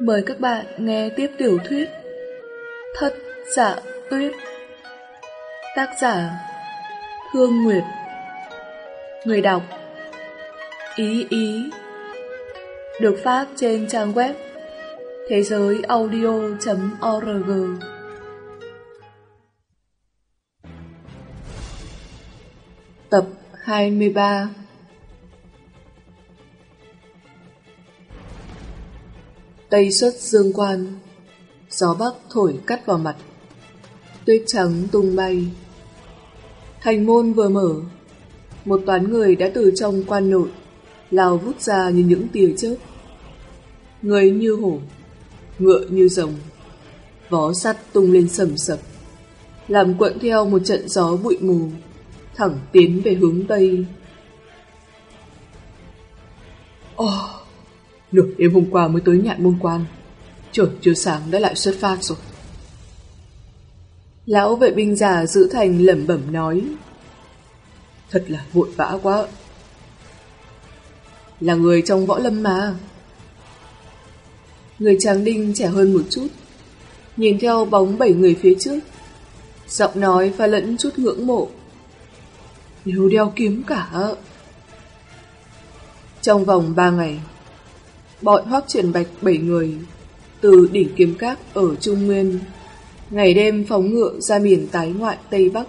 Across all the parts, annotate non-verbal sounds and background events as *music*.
Mời các bạn nghe tiếp tiểu thuyết Thất giả tuyết. Tác giả Hương Nguyệt. Người đọc Ý Ý. Được phát trên trang web thế giới audio.org Tập 23 Tây xuất dương quan, Gió bắc thổi cắt vào mặt, Tuyết trắng tung bay. Thành môn vừa mở, Một toán người đã từ trong quan nội, Lao vút ra như những tia chớp. Người như hổ, Ngựa như rồng, Vó sắt tung lên sầm sập, Làm cuộn theo một trận gió bụi mù, Thẳng tiến về hướng Tây. Oh Nửa đêm hôm qua mới tới nhạn môn quan. Trời chưa sáng đã lại xuất phát rồi. Lão vệ binh già giữ thành lẩm bẩm nói, Thật là vội vã quá Là người trong võ lâm mà. Người tráng đinh trẻ hơn một chút, Nhìn theo bóng bảy người phía trước, Giọng nói và lẫn chút ngưỡng mộ. Đều đeo kiếm cả Trong vòng ba ngày bọn hoác triển bạch bảy người từ đỉnh kiếm các ở Trung Nguyên ngày đêm phóng ngựa ra miền tái ngoại Tây Bắc.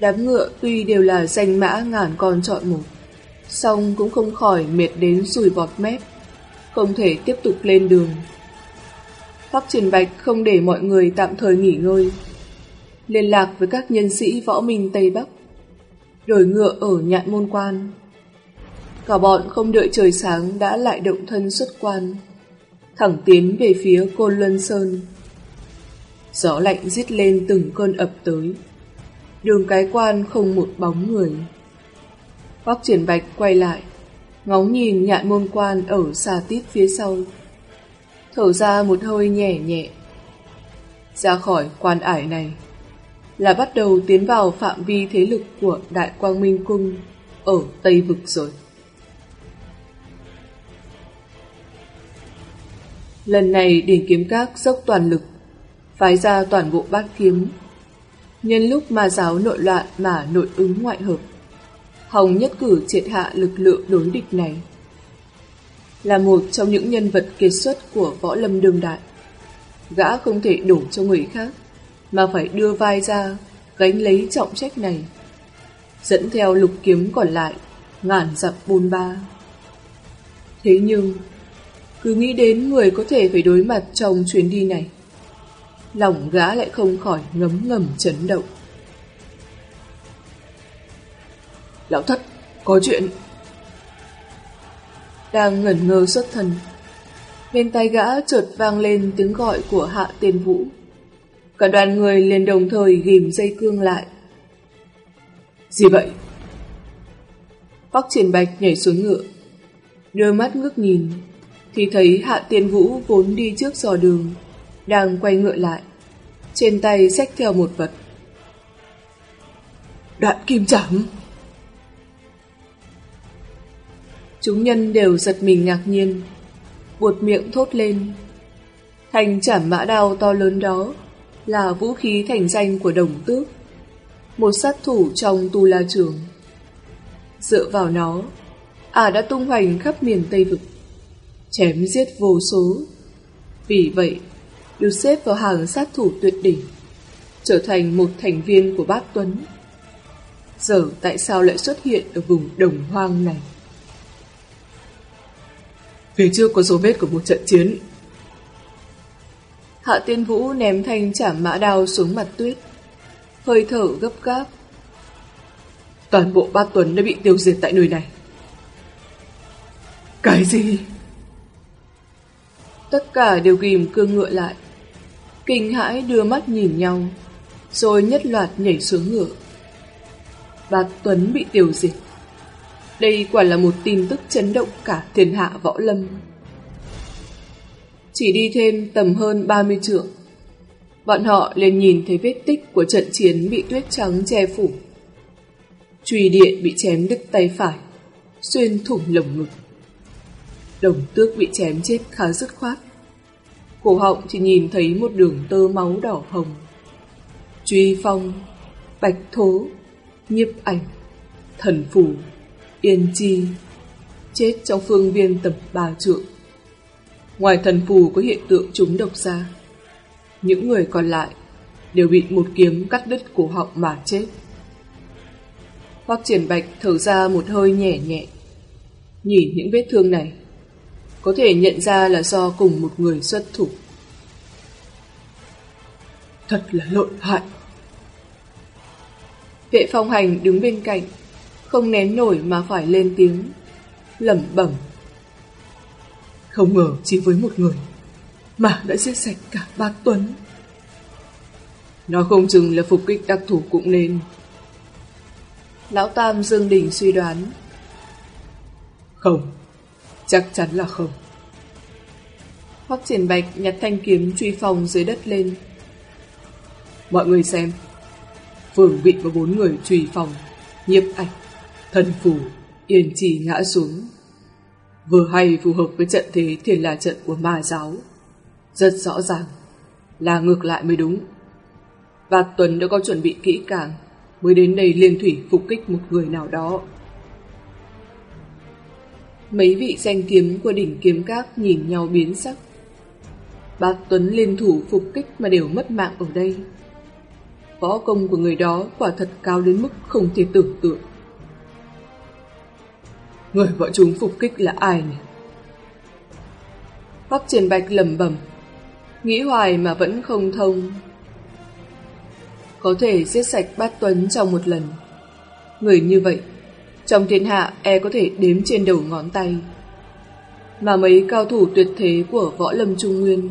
Đám ngựa tuy đều là danh mã ngàn con chọn một, song cũng không khỏi mệt đến sùi bọt mép, không thể tiếp tục lên đường. Hoác Triển Bạch không để mọi người tạm thời nghỉ ngơi, liên lạc với các nhân sĩ võ minh Tây Bắc, đổi ngựa ở nhạn môn quan Cả bọn không đợi trời sáng đã lại động thân xuất quan, thẳng tiến về phía Côn Luân Sơn. Gió lạnh rít lên từng cơn ập tới. Đường cái quan không một bóng người. Bác triển bạch quay lại, ngóng nhìn nhạn môn quan ở xa tít phía sau. Thở ra một hơi nhẹ nhẹ. Ra khỏi quan ải này là bắt đầu tiến vào phạm vi thế lực của Đại Quang Minh Cung ở Tây Vực rồi. Lần này điền kiếm các dốc toàn lực, phái ra toàn bộ bát kiếm. Nhân lúc ma giáo nội loạn mà nội ứng ngoại hợp, Hồng nhất cử triệt hạ lực lượng đối địch này. Là một trong những nhân vật kiệt xuất của võ lâm đương đại, gã không thể đổ cho người khác, mà phải đưa vai ra, gánh lấy trọng trách này. Dẫn theo lục kiếm còn lại, ngàn dặm bôn ba. Thế nhưng, cứ nghĩ đến người có thể phải đối mặt trong chuyến đi này. Lòng gã lại không khỏi ngấm ngầm chấn động. Lão thất, có chuyện. Đang ngẩn ngơ xuất thần. Bên tay gã chợt vang lên tiếng gọi của hạ tiền vũ. Cả đoàn người liền đồng thời ghim dây cương lại. Gì vậy? Bắc triển bạch nhảy xuống ngựa. Đôi mắt ngước nhìn thì thấy Hạ Tiên Vũ vốn đi trước dò đường, đang quay ngựa lại, trên tay xách theo một vật. Đoạn kim chảm! Chúng nhân đều giật mình ngạc nhiên, buột miệng thốt lên. Thành chảm mã đao to lớn đó là vũ khí thành danh của đồng tước, một sát thủ trong tu la trường. Dựa vào nó, à đã tung hoành khắp miền Tây Vực chém giết vô số. Vì vậy, được xếp vào hàng sát thủ tuyệt đỉnh, trở thành một thành viên của bát Tuấn. Giờ tại sao lại xuất hiện ở vùng đồng hoang này? Phía trước có dấu vết của một trận chiến. Hạ Tiên Vũ ném thanh chảm mã đao xuống mặt tuyết, hơi thở gấp gáp. Toàn bộ bát Tuấn đã bị tiêu diệt tại nơi này. Cái gì? Tất cả đều ghim cương ngựa lại. Kinh hãi đưa mắt nhìn nhau, rồi nhất loạt nhảy xuống ngựa. Bạc Tuấn bị tiêu diệt. Đây quả là một tin tức chấn động cả thiên hạ võ lâm. Chỉ đi thêm tầm hơn 30 trượng, bọn họ liền nhìn thấy vết tích của trận chiến bị tuyết trắng che phủ. Trùy điện bị chém đứt tay phải, xuyên thủng lồng ngực. Đồng tước bị chém chết khá dứt khoát, Cổ họng chỉ nhìn thấy một đường tơ máu đỏ hồng. Truy phong, bạch thố, nhiếp ảnh, thần phù, yên chi, chết trong phương viên tầm ba trượng. Ngoài thần phù có hiện tượng trúng độc ra, những người còn lại đều bị một kiếm cắt đứt cổ họng mà chết. Hoắc triển bạch thở ra một hơi nhẹ nhẹ. Nhìn những vết thương này, có thể nhận ra là do cùng một người xuất thủ. Thật là lợi hại. Vệ phong hành đứng bên cạnh, không nén nổi mà phải lên tiếng, lẩm bẩm. Không ngờ chỉ với một người, mà đã giết sạch cả ba Tuấn. Nó không chừng là phục kích đặc thủ cũng nên. Lão Tam Dương Đình suy đoán. Không, chắc chắn là không. Hoắc triển bạch nhặt thanh kiếm truy phòng dưới đất lên. Mọi người xem, Phường bị và bốn người truy phòng, nhiếp ảnh, thần phù, yên trì ngã xuống. Vừa hay phù hợp với trận thế thiền là trận của ma giáo. Rất rõ ràng, là ngược lại mới đúng. Và Tuấn đã có chuẩn bị kỹ càng mới đến đây liên thủy phục kích một người nào đó. Mấy vị danh kiếm của đỉnh kiếm các nhìn nhau biến sắc. Bác Tuấn liên thủ phục kích mà đều mất mạng ở đây. Võ công của người đó quả thật cao đến mức không thể tưởng tượng. Người bọn chúng phục kích là ai nhỉ? Bác Triển Bạch lầm bẩm nghĩ hoài mà vẫn không thông có thể giết sạch bát tuấn trong một lần. Người như vậy, trong thiên hạ e có thể đếm trên đầu ngón tay. Mà mấy cao thủ tuyệt thế của võ lâm trung nguyên,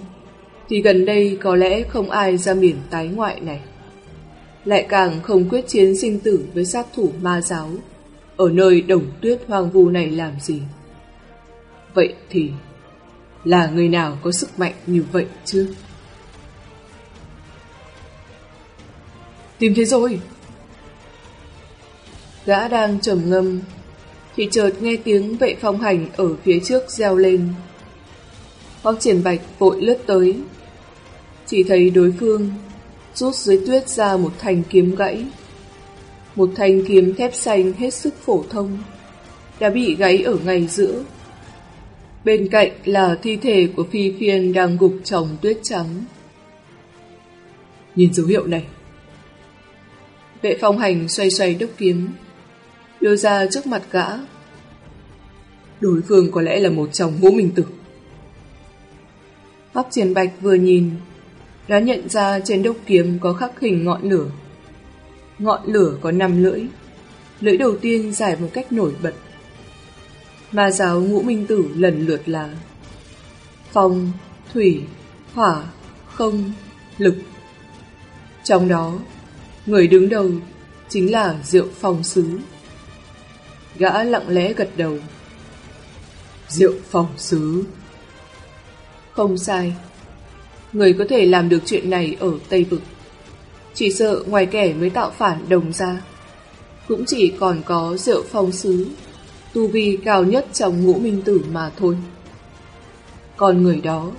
thì gần đây có lẽ không ai ra miền tái ngoại này. Lại càng không quyết chiến sinh tử với sát thủ ma giáo, ở nơi đồng tuyết hoang vu này làm gì. Vậy thì, là người nào có sức mạnh như vậy chứ? Tìm thấy rồi. Gã đang trầm ngâm, thì chợt nghe tiếng vệ phong hành ở phía trước reo lên. Hoác triển bạch vội lướt tới, chỉ thấy đối phương rút dưới tuyết ra một thanh kiếm gãy. Một thanh kiếm thép xanh hết sức phổ thông, đã bị gãy ở ngay giữa. Bên cạnh là thi thể của phi phiên đang gục trong tuyết trắng. Nhìn dấu hiệu này, Vệ phong hành xoay xoay đúc kiếm, đưa ra trước mặt gã. Đối phương có lẽ là một chồng ngũ minh tử. Pháp Triển Bạch vừa nhìn, đã nhận ra trên đúc kiếm có khắc hình ngọn lửa. Ngọn lửa có năm lưỡi, lưỡi đầu tiên dài một cách nổi bật. Ma giáo ngũ minh tử lần lượt là phong, thủy, hỏa, không, lực. Trong đó, Người đứng đầu chính là Diệu Phong Sứ. Gã lặng lẽ gật đầu. Diệu phòng Sứ. Không sai. Người có thể làm được chuyện này ở Tây Vực. Chỉ sợ ngoài kẻ mới tạo phản đồng ra. Cũng chỉ còn có Diệu Phong Sứ, tu vi cao nhất trong ngũ minh tử mà thôi. Còn người đó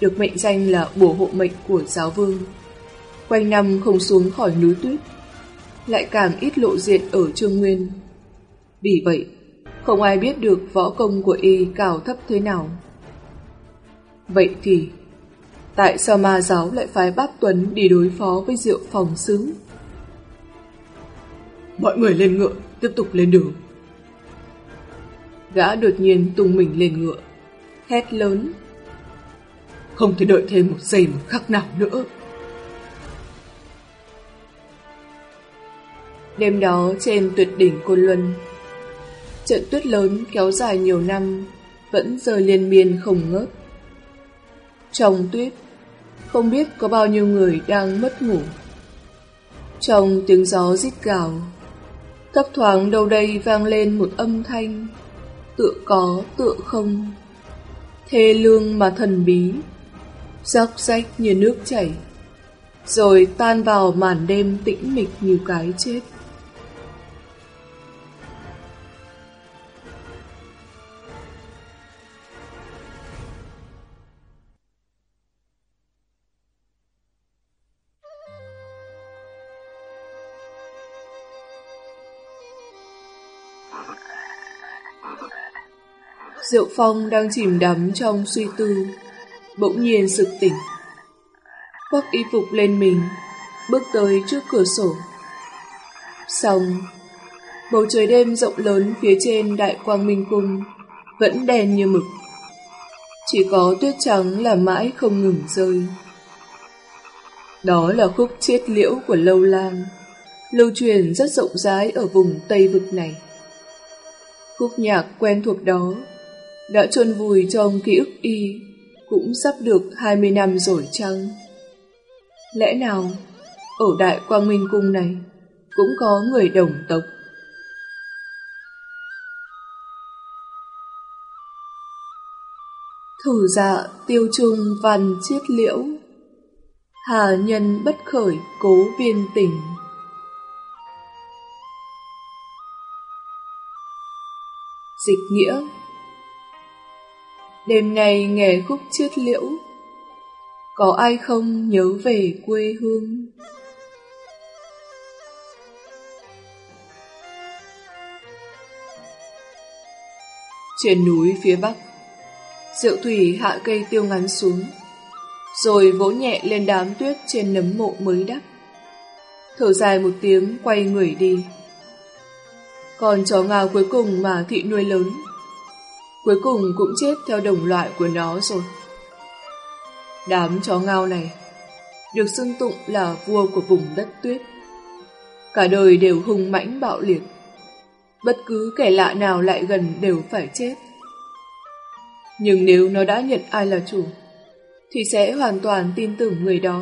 được mệnh danh là bổ hộ mệnh của giáo vương quanh năm không xuống khỏi núi tuyết, lại càng ít lộ diện ở Trương Nguyên. Vì vậy, không ai biết được võ công của y cao thấp thế nào. Vậy thì, tại sao ma giáo lại phái Bác Tuấn đi đối phó với Diệu Phòng Sứ? Mọi người lên ngựa, tiếp tục lên đường. Gã đột nhiên tung mình lên ngựa, hét lớn. Không thể đợi thêm một giây một khắc nào nữa. Đêm đó trên tuyệt đỉnh Côn Luân, trận tuyết lớn kéo dài nhiều năm vẫn rơi liên miên không ngớt. Trong tuyết, không biết có bao nhiêu người đang mất ngủ. Trong tiếng gió rít gào, thấp thoáng đâu đây vang lên một âm thanh, tựa có tựa không, thê lương mà thần bí, róc rách như nước chảy, rồi tan vào màn đêm tĩnh mịch như cái chết. Diệu Phong đang chìm đắm trong suy tư, bỗng nhiên sực tỉnh. Khoác y phục lên mình, bước tới trước cửa sổ. Xong, bầu trời đêm rộng lớn phía trên đại quang minh cung vẫn đen như mực. Chỉ có tuyết trắng là mãi không ngừng rơi. Đó là khúc chiết liễu của Lâu Lan, lưu truyền rất rộng rãi ở vùng Tây Vực này. Khúc nhạc quen thuộc đó đã chôn vùi trong ký ức y, cũng sắp được 20 năm rồi chăng? Lẽ nào, ở Đại Quang Minh Cung này, cũng có người đồng tộc? Thử dạ tiêu trung văn chiết liễu, Hà nhân bất khởi cố viên tỉnh. Dịch nghĩa Đêm nay nghe khúc chiết liễu, Có ai không nhớ về quê hương? Trên núi phía bắc Diệu thủy hạ cây tiêu ngắn xuống, Rồi vỗ nhẹ lên đám tuyết trên nấm mộ mới đắp. Thở dài một tiếng quay người đi. Còn chó ngao cuối cùng mà thị nuôi lớn cuối cùng cũng chết theo đồng loại của nó rồi. Đám chó ngao này được xưng tụng là vua của vùng đất tuyết. Cả đời đều hung mãnh bạo liệt. Bất cứ kẻ lạ nào lại gần đều phải chết. Nhưng nếu nó đã nhận ai là chủ, thì sẽ hoàn toàn tin tưởng người đó.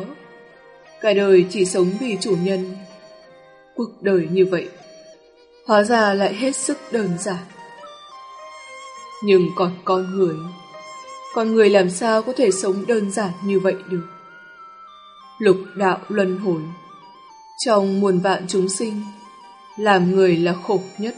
Cả đời chỉ sống vì chủ nhân. Cuộc đời như vậy, hóa ra lại hết sức đơn giản. Nhưng còn con người Con người làm sao có thể sống đơn giản như vậy được? Lục đạo luân hồi Trong muôn vạn chúng sinh, Làm người là khổ nhất.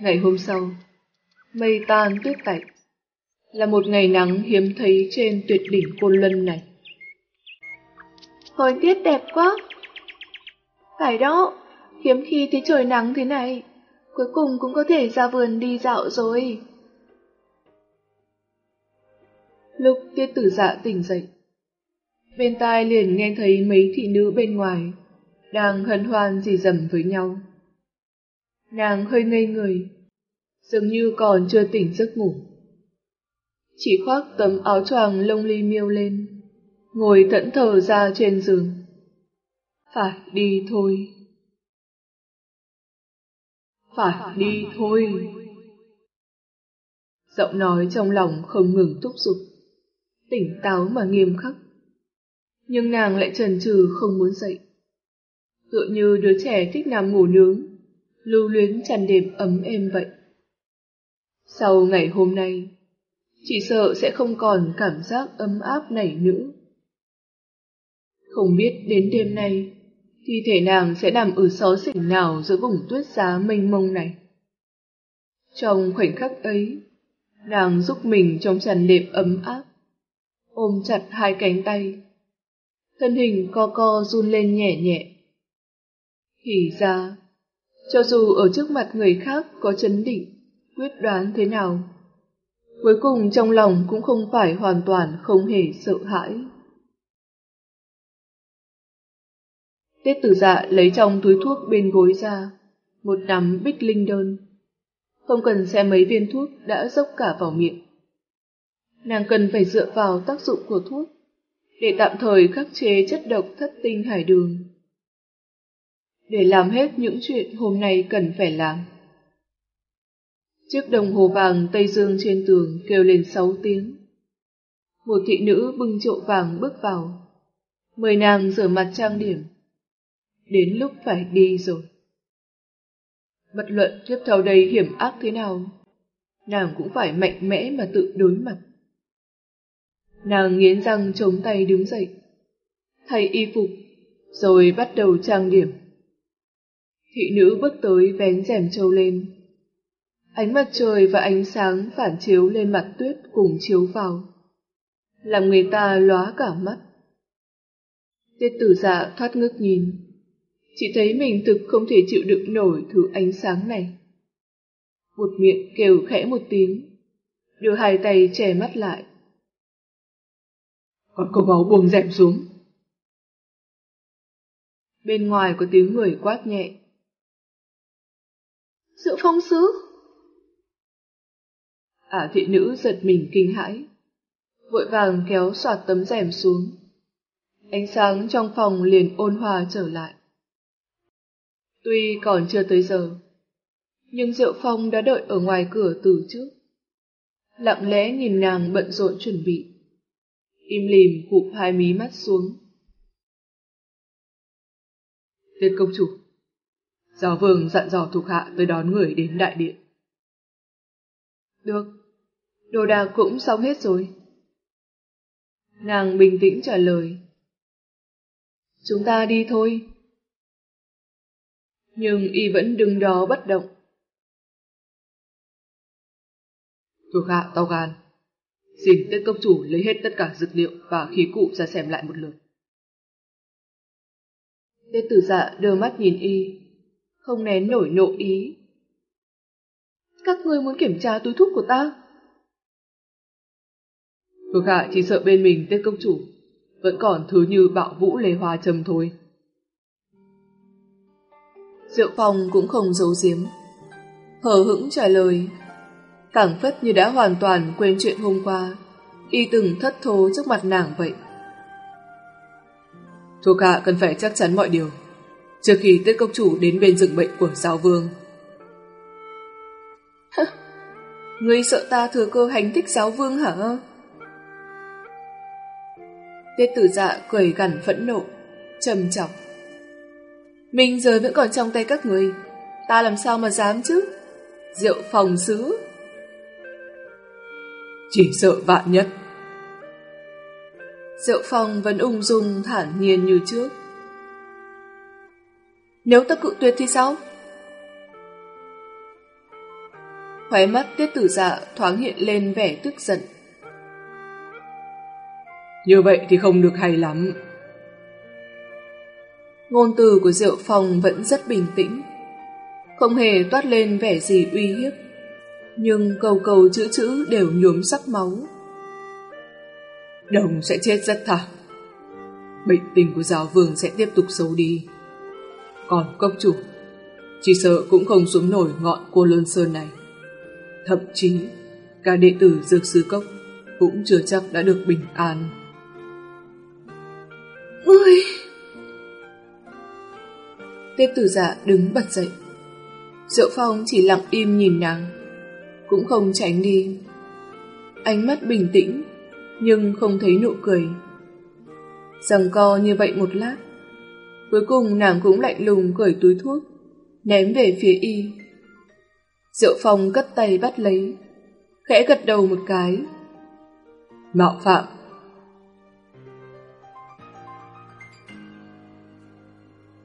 Ngày hôm sau, mây tan tuyết tạnh, là một ngày nắng hiếm thấy trên tuyệt đỉnh Côn Lân này. Thời tiết đẹp quá. Phải đó, hiếm khi thấy trời nắng thế này, cuối cùng cũng có thể ra vườn đi dạo rồi. Lúc tiết tử dạ tỉnh dậy, bên tai liền nghe thấy mấy thị nữ bên ngoài đang hân hoan dì dầm với nhau. Nàng hơi ngây người, dường như còn chưa tỉnh giấc ngủ. Chỉ khoác tấm áo choàng lông ly miêu lên, ngồi thẫn thờ ra trên giường. Phải đi thôi. Phải đi thôi. Giọng nói trong lòng không ngừng thúc giục, tỉnh táo mà nghiêm khắc. Nhưng nàng lại trần trừ không muốn dậy. Tựa như đứa trẻ thích nằm ngủ nướng, lưu luyến tràn đêm ấm êm vậy. Sau ngày hôm nay, chị sợ sẽ không còn cảm giác ấm áp này nữa. Không biết đến đêm nay, thi thể nàng sẽ nằm ở xó xỉnh nào giữa vùng tuyết giá mênh mông này. Trong khoảnh khắc ấy, nàng giúp mình trong tràn đệm ấm áp, ôm chặt hai cánh tay. Thân hình co co run lên nhẹ nhẹ. Thì ra, cho dù ở trước mặt người khác có chấn định, quyết đoán thế nào. Cuối cùng trong lòng cũng không phải hoàn toàn không hề sợ hãi. Tết tử dạ lấy trong túi thuốc bên gối ra, một nắm bích linh đơn. Không cần xem mấy viên thuốc đã dốc cả vào miệng. Nàng cần phải dựa vào tác dụng của thuốc, để tạm thời khắc chế chất độc thất tinh hải đường. Để làm hết những chuyện hôm nay cần phải làm. Chiếc đồng hồ vàng Tây Dương trên tường kêu lên sáu tiếng. Một thị nữ bưng chậu vàng bước vào. Mời nàng rửa mặt trang điểm. Đến lúc phải đi rồi. Bất luận tiếp theo đây hiểm ác thế nào, nàng cũng phải mạnh mẽ mà tự đối mặt. Nàng nghiến răng chống tay đứng dậy, thay y phục, rồi bắt đầu trang điểm. Thị nữ bước tới vén rèm trâu lên. Ánh mặt trời và ánh sáng phản chiếu lên mặt tuyết cùng chiếu vào. Làm người ta lóa cả mắt. Tiết tử dạ thoát ngước nhìn. Chỉ thấy mình thực không thể chịu đựng nổi thứ ánh sáng này. Một miệng kêu khẽ một tiếng, đưa hai tay che mắt lại. Còn cô máu buông rèm xuống. Bên ngoài có tiếng người quát nhẹ. Sự phong sứ. Ả thị nữ giật mình kinh hãi, vội vàng kéo soạt tấm rèm xuống. Ánh sáng trong phòng liền ôn hòa trở lại. Tuy còn chưa tới giờ, nhưng Diệu Phong đã đợi ở ngoài cửa từ trước. Lặng lẽ nhìn nàng bận rộn chuẩn bị. Im lìm cụp hai mí mắt xuống. Tiết công chủ, giáo vương dặn dò thuộc hạ tới đón người đến đại điện. Được, đồ đạc cũng xong hết rồi. Nàng bình tĩnh trả lời. Chúng ta đi thôi. Nhưng y vẫn đứng đó bất động. Thuộc hạ tao gan. Xin tiết công chủ lấy hết tất cả dược liệu và khí cụ ra xem lại một lượt. Tiết tử dạ đưa mắt nhìn y, không nén nổi nộ ý. Các ngươi muốn kiểm tra túi thuốc của ta? Thuộc hạ chỉ sợ bên mình tiết công chủ, vẫn còn thứ như bạo vũ lê hoa trầm thôi. Diệu Phong cũng không giấu giếm, hờ hững trả lời phảng phất như đã hoàn toàn quên chuyện hôm qua, y từng thất thố trước mặt nàng vậy. Thuộc hạ cần phải chắc chắn mọi điều, trước khi Tết Cốc Chủ đến bên rừng bệnh của giáo vương. Ngươi sợ ta thừa cơ hành thích giáo vương hả? Tiết tử dạ cười gằn phẫn nộ, trầm chọc. Mình giờ vẫn còn trong tay các người, ta làm sao mà dám chứ? Rượu phòng sứ chỉ sợ vạn nhất. Diệu Phong vẫn ung dung thản nhiên như trước. Nếu ta cự tuyệt thì sao? Khóe mắt tiết tử dạ thoáng hiện lên vẻ tức giận. Như vậy thì không được hay lắm. Ngôn từ của Diệu Phong vẫn rất bình tĩnh, không hề toát lên vẻ gì uy hiếp nhưng câu câu chữ chữ đều nhuốm sắc máu. Đồng sẽ chết rất thảm. Bệnh tình của giáo vương sẽ tiếp tục xấu đi. Còn cốc chủ, chỉ sợ cũng không xuống nổi ngọn cô Lơn Sơn này. Thậm chí, cả đệ tử Dược Sư Cốc cũng chưa chắc đã được bình an. Ôi! Tiếp tử giả đứng bật dậy. Diệu Phong chỉ lặng im nhìn nàng cũng không tránh đi. Ánh mắt bình tĩnh, nhưng không thấy nụ cười. Rằng co như vậy một lát, cuối cùng nàng cũng lạnh lùng cởi túi thuốc, ném về phía y. Diệu Phong cất tay bắt lấy, khẽ gật đầu một cái. Mạo phạm.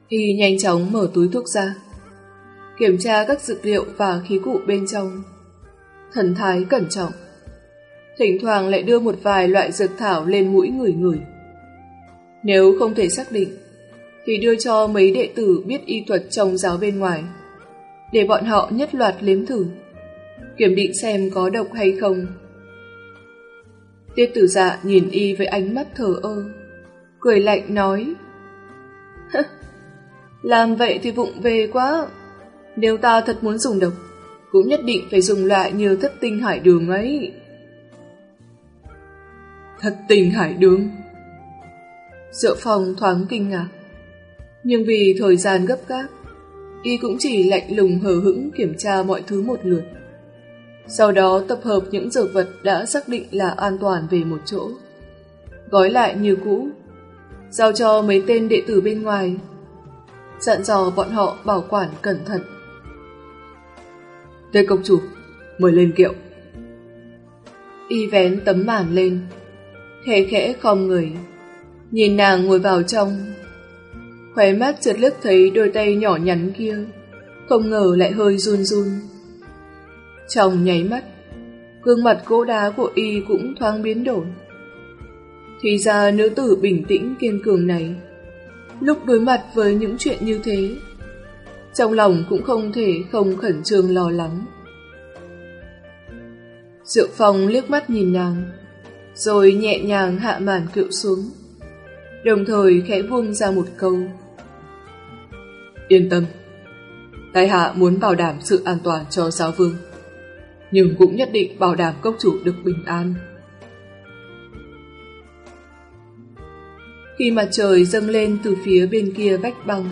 Y nhanh chóng mở túi thuốc ra, kiểm tra các dược liệu và khí cụ bên trong thần thái cẩn trọng. Thỉnh thoảng lại đưa một vài loại dược thảo lên mũi người người. Nếu không thể xác định, thì đưa cho mấy đệ tử biết y thuật trong giáo bên ngoài, để bọn họ nhất loạt liếm thử, kiểm định xem có độc hay không. Tiết tử dạ nhìn y với ánh mắt thờ ơ, cười lạnh nói, Làm vậy thì vụng về quá, nếu ta thật muốn dùng độc, cũng nhất định phải dùng loại như thất tinh hải đường ấy. Thất tinh hải đường? Diệu Phong thoáng kinh ngạc. Nhưng vì thời gian gấp gáp, y cũng chỉ lạnh lùng hờ hững kiểm tra mọi thứ một lượt. Sau đó tập hợp những dược vật đã xác định là an toàn về một chỗ. Gói lại như cũ, giao cho mấy tên đệ tử bên ngoài, dặn dò bọn họ bảo quản cẩn thận. Tê công chủ, mời lên kiệu. Y vén tấm màn lên, khẽ khẽ khom người, nhìn nàng ngồi vào trong. Khóe mắt chợt lướt thấy đôi tay nhỏ nhắn kia, không ngờ lại hơi run run. chồng nháy mắt, gương mặt gỗ đá của y cũng thoáng biến đổi. Thì ra nữ tử bình tĩnh kiên cường này, lúc đối mặt với những chuyện như thế, trong lòng cũng không thể không khẩn trương lo lắng. Diệu Phong liếc mắt nhìn nàng, rồi nhẹ nhàng hạ màn cựu xuống, đồng thời khẽ buông ra một câu. Yên tâm, Tài hạ muốn bảo đảm sự an toàn cho giáo vương, nhưng cũng nhất định bảo đảm cốc chủ được bình an. Khi mặt trời dâng lên từ phía bên kia vách băng,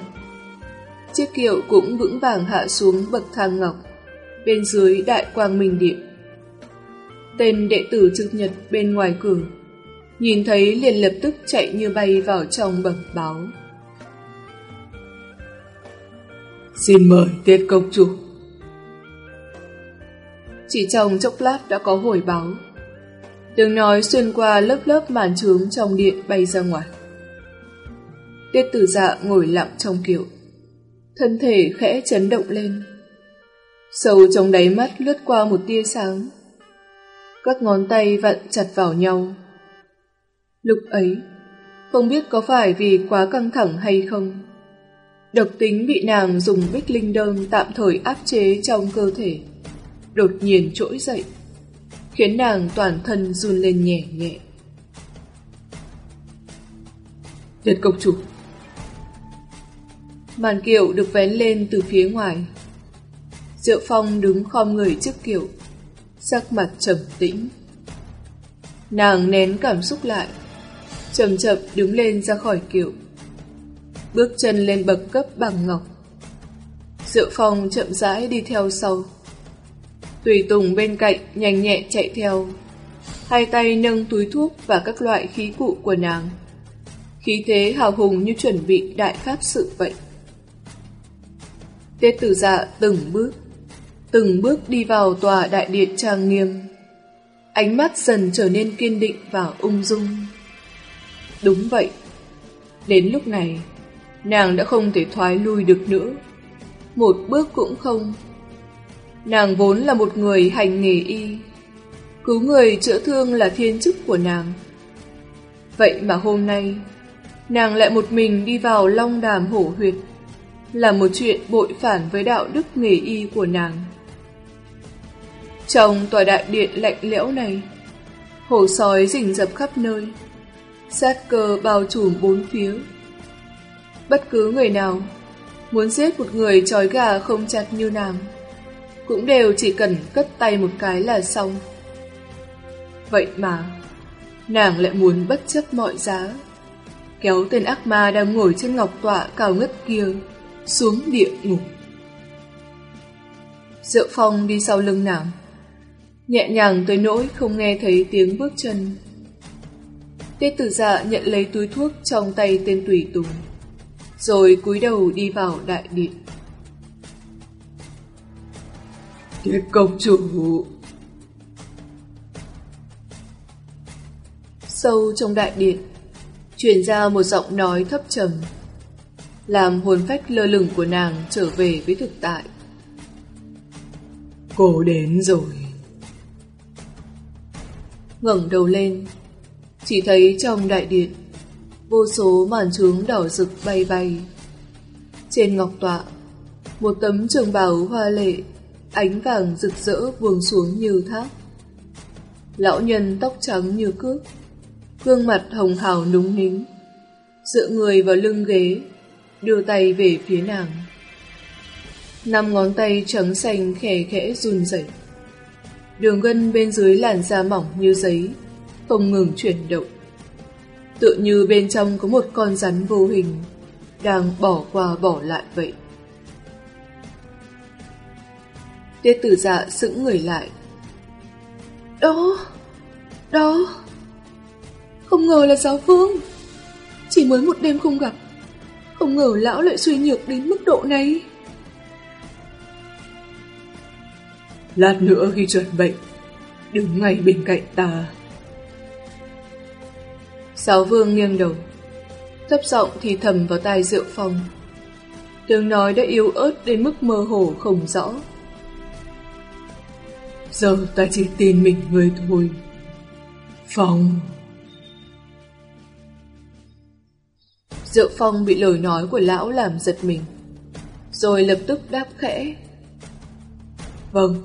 chiếc kiệu cũng vững vàng hạ xuống bậc thang ngọc, bên dưới đại quang minh điện. Tên đệ tử trực nhật bên ngoài cửa, nhìn thấy liền lập tức chạy như bay vào trong bẩm báo. Xin mời tiết công chủ. Chỉ trong chốc lát đã có hồi báo. Tiếng nói xuyên qua lớp lớp màn trướng trong điện bay ra ngoài. Tiết tử dạ ngồi lặng trong kiệu. Thân thể khẽ chấn động lên. Sâu trong đáy mắt lướt qua một tia sáng. Các ngón tay vặn chặt vào nhau. Lúc ấy, không biết có phải vì quá căng thẳng hay không, Độc tính bị nàng dùng bích linh đơn tạm thời áp chế trong cơ thể, đột nhiên trỗi dậy, khiến nàng toàn thân run lên nhẹ nhẹ. Liệt công chủ Màn kiệu được vén lên từ phía ngoài. Diệu Phong đứng khom người trước kiệu, sắc mặt trầm tĩnh. Nàng nén cảm xúc lại, chậm chậm đứng lên ra khỏi kiệu bước chân lên bậc cấp bằng ngọc. Diệu Phong chậm rãi đi theo sau. Tùy Tùng bên cạnh nhanh nhẹ chạy theo, hai tay nâng túi thuốc và các loại khí cụ của nàng. Khí thế hào hùng như chuẩn bị đại pháp sự vậy. Tết tử dạ từng bước, từng bước đi vào tòa đại điện trang nghiêm. Ánh mắt dần trở nên kiên định và ung dung. Đúng vậy, đến lúc này, nàng đã không thể thoái lui được nữa. Một bước cũng không. Nàng vốn là một người hành nghề y. Cứu người chữa thương là thiên chức của nàng. Vậy mà hôm nay, nàng lại một mình đi vào long đàm hổ huyệt, là một chuyện bội phản với đạo đức nghề y của nàng. Trong tòa đại điện lạnh lẽo này, hổ sói rình rập khắp nơi, sát cơ bao trùm bốn phía. Bất cứ người nào muốn giết một người trói gà không chặt như nàng, cũng đều chỉ cần cất tay một cái là xong. Vậy mà, nàng lại muốn bất chấp mọi giá, kéo tên ác ma đang ngồi trên ngọc tọa cao ngất kia xuống địa ngục. Diệu Phong đi sau lưng nàng, nhẹ nhàng tới nỗi không nghe thấy tiếng bước chân. tê tử dạ nhận lấy túi thuốc trong tay tên tùy tùng rồi cúi đầu đi vào đại điện. Tiết công chủ Sâu trong đại điện, truyền ra một giọng nói thấp trầm, làm hồn phách lơ lửng của nàng trở về với thực tại. Cô đến rồi. ngẩng đầu lên, chỉ thấy trong đại điện vô số màn trướng đỏ rực bay bay. Trên ngọc tọa, một tấm trường bào hoa lệ, ánh vàng rực rỡ buông xuống như thác. Lão nhân tóc trắng như cước, gương mặt hồng hào núng nính, dựa người vào lưng ghế, đưa tay về phía nàng. Năm ngón tay trắng xanh khẽ khẽ run rẩy. Đường gân bên dưới làn da mỏng như giấy, không ngừng chuyển động tựa như bên trong có một con rắn vô hình, đang bỏ qua bỏ lại vậy. Tiết tử dạ sững người lại. Đó, đó, không ngờ là giáo vương. Chỉ mới một đêm không gặp, không ngờ lão lại suy nhược đến mức độ này. Lát nữa khi chuẩn bệnh, đứng ngay bên cạnh ta. Sáu vương nghiêng đầu, thấp giọng thì thầm vào tai rượu Phong. Tiếng nói đã yếu ớt đến mức mơ hồ không rõ. Giờ ta chỉ tin mình người thôi. Phong... Diệu Phong bị lời nói của lão làm giật mình, rồi lập tức đáp khẽ. Vâng.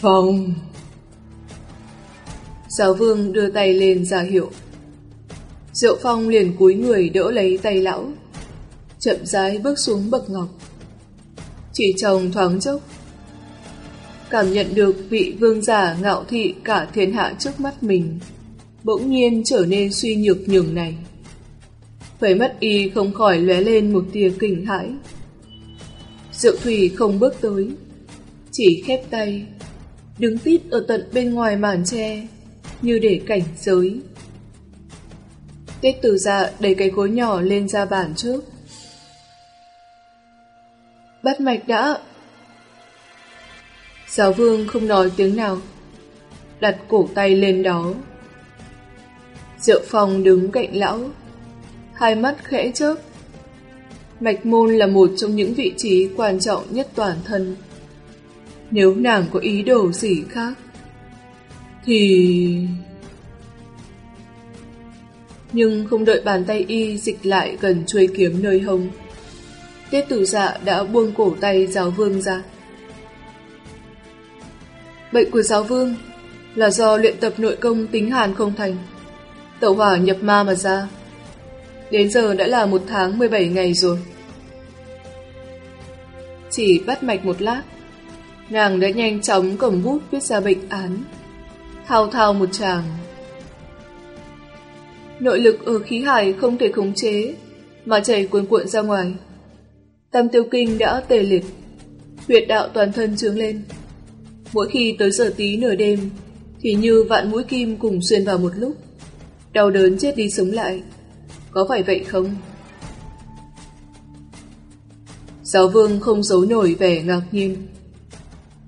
Phong... Giáo vương đưa tay lên ra hiệu. Diệu Phong liền cúi người đỡ lấy tay lão, chậm rãi bước xuống bậc ngọc. Chỉ trong thoáng chốc, cảm nhận được vị vương giả ngạo thị cả thiên hạ trước mắt mình, bỗng nhiên trở nên suy nhược nhường này. Phải mắt y không khỏi lóe lên một tia kinh hãi. Diệu Thủy không bước tới, chỉ khép tay, đứng tít ở tận bên ngoài màn tre, như để cảnh giới. Tiết tử dạ đẩy cái gối nhỏ lên ra bàn trước. Bắt mạch đã. Giáo vương không nói tiếng nào, đặt cổ tay lên đó. Diệu Phong đứng cạnh lão, hai mắt khẽ chớp. Mạch môn là một trong những vị trí quan trọng nhất toàn thân. Nếu nàng có ý đồ gì khác, thì... Nhưng không đợi bàn tay y dịch lại gần chuôi kiếm nơi hông. Tiết tử dạ đã buông cổ tay giáo vương ra. Bệnh của giáo vương là do luyện tập nội công tính hàn không thành. Tẩu hỏa nhập ma mà ra. Đến giờ đã là một tháng 17 ngày rồi. Chỉ bắt mạch một lát, nàng đã nhanh chóng cầm bút viết ra bệnh án. Thao thao một chàng. Nội lực ở khí hải không thể khống chế, mà chảy cuồn cuộn ra ngoài. Tam tiêu kinh đã tê liệt, huyệt đạo toàn thân trướng lên. Mỗi khi tới giờ tí nửa đêm, thì như vạn mũi kim cùng xuyên vào một lúc. Đau đớn chết đi sống lại. Có phải vậy không? Giáo vương không giấu nổi vẻ ngạc nhiên.